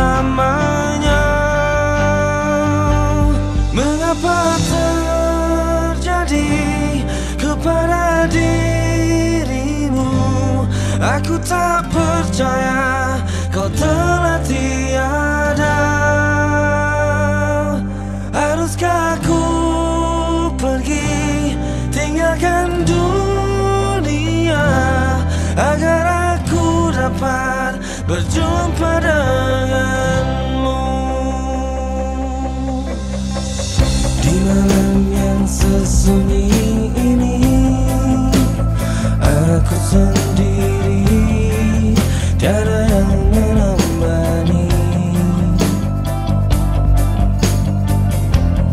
untuk selamanya Mengapa terjadi kepada dirimu? Aku tak percaya kau telah tiada. Haruskah aku pergi? Tinggalkan dunia Agar dapat berjumpa denganmu. Di malam yang sesunyi ini Aku sendiri Tiada yang menemani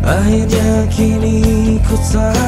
Akhirnya kini ku sadari